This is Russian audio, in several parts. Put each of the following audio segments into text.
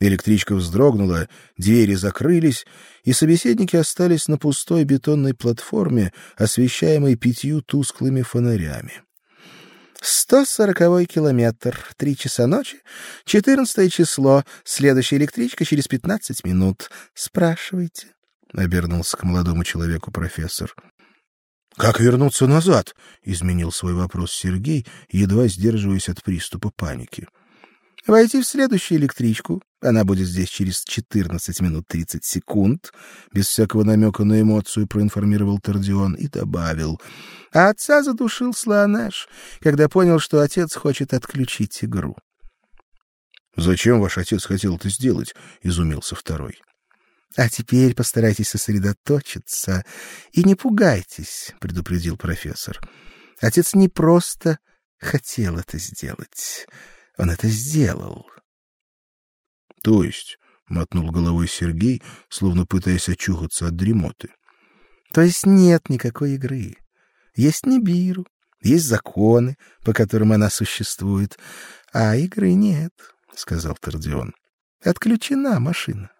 Электричка вздрогнула, двери закрылись, и собеседники остались на пустой бетонной платформе, освещаемой пятью тусклыми фонарями. «Сто сороковой километр, три часа ночи, четырнадцатое число, следующая электричка через пятнадцать минут. Спрашивайте», — обернулся к молодому человеку профессор. «Как вернуться назад?» — изменил свой вопрос Сергей, едва сдерживаясь от приступа паники. Войти в следующую электричку. Она будет здесь через 14 минут 30 секунд. Без всякого намека на эмоцию проинформировал Тордион и добавил. А отца задушил Слоанеш, когда понял, что отец хочет отключить игру. «Зачем ваш отец хотел это сделать?» — изумился второй. «А теперь постарайтесь сосредоточиться и не пугайтесь», — предупредил профессор. «Отец не просто хотел это сделать». Он это сделал. То есть, мотнул головой Сергей, словно пытаясь очухаться от дремоты. То есть нет никакой игры. Есть Нибиру, есть законы, по которым она существует, а игры нет, сказал Тордион. Отключена машина.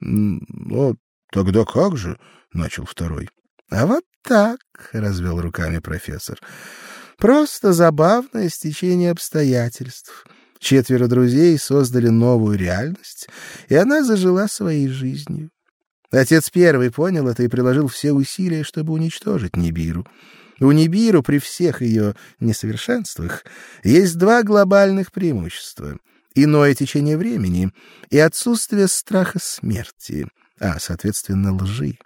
Ну, тогда как же, начал второй. А вот так, развел руками профессор. Просто забавное стечение обстоятельств. Четверо друзей создали новую реальность, и она зажила своей жизнью. Отец первый понял это и приложил все усилия, чтобы уничтожить Нибиру. У Нибиру при всех ее несовершенствах есть два глобальных преимущества: иное течение времени и отсутствие страха смерти, а соответственно лжи.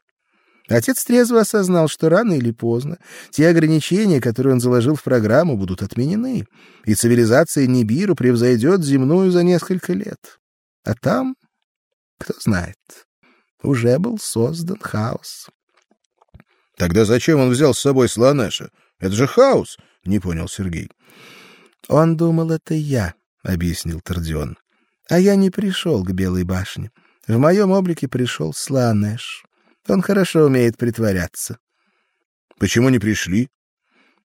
Отец трезво осознал, что рано или поздно те ограничения, которые он заложил в программу, будут отменены, и цивилизация Нибиру превзойдет земную за несколько лет. А там, кто знает, уже был создан хаос. Тогда зачем он взял с собой Слонеша? Это же хаос, не понял Сергей. Он думал, это я, объяснил Тордион. А я не пришел к Белой башне. В моем облике пришел Слонеш. Он хорошо умеет притворяться. Почему не пришли?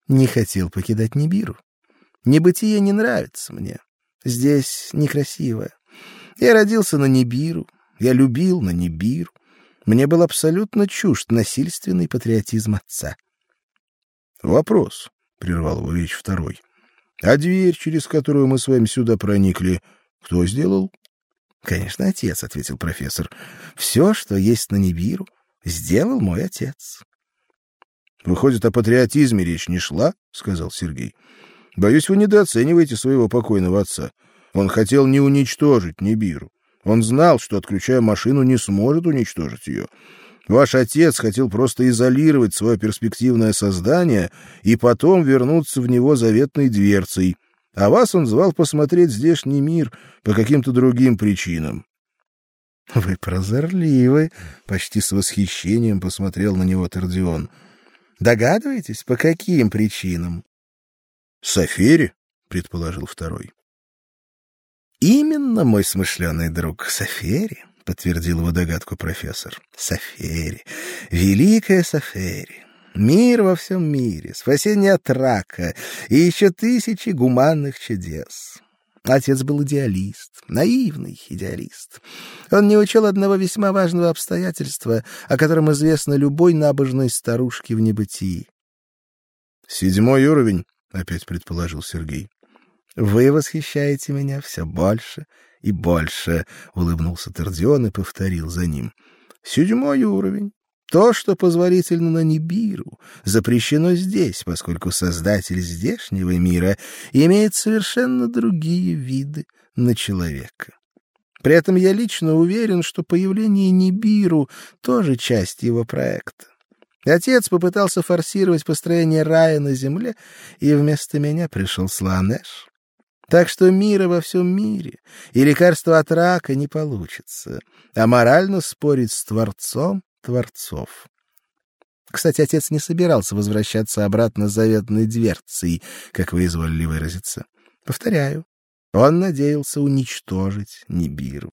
Не хотел покидать Нибиру. Небытие не нравится мне. Здесь некрасиво. Я родился на Нибиру, я любил на Нибиру. Мне был абсолютно чужд насильственный патриотизм отца. Вопрос, прервал его речь второй. А дверь, через которую мы с вами сюда проникли, кто сделал? Конечно, отец, ответил профессор. Все, что есть на Нибиру, сделал мой отец. Выходит, о патриотизме речь не шла, сказал Сергей. Боюсь, вы недооцениваете своего покойного отца. Он хотел не уничтожить Нибиру. Он знал, что отключая машину не сможет уничтожить ее. Ваш отец хотел просто изолировать свое перспективное создание и потом вернуться в него заветной дверцей. А вас он звал посмотреть здешний мир по каким-то другим причинам. — Вы прозорливы, — почти с восхищением посмотрел на него Тордион. — Догадываетесь, по каким причинам? — Сафери, — предположил второй. — Именно, мой смышленый друг, Сафери, — подтвердил его догадку профессор. — Сафери, великая Сафери. Мир во всем мире, спасение от рака и еще тысячи гуманных чудес. Отец был идеалист, наивный идеалист. Он не учел одного весьма важного обстоятельства, о котором известно любой набожной старушке в небытии. Седьмой уровень, опять предположил Сергей. Вы восхищаете меня все больше и больше, улыбнулся Тордион и повторил за ним. Седьмой уровень. То, что позволительно на Нибиру, запрещено здесь, поскольку создатель здешнего мира имеет совершенно другие виды на человека. При этом я лично уверен, что появление Нибиру тоже часть его проекта. Отец попытался форсировать построение рая на земле, и вместо меня пришел Сланеш. Так что мира во всем мире и лекарства от рака не получится, а морально спорить с Творцом творцов. Кстати, отец не собирался возвращаться обратно с заветной дверцей, как вы изволили выразиться. Повторяю, он надеялся уничтожить Нибиру.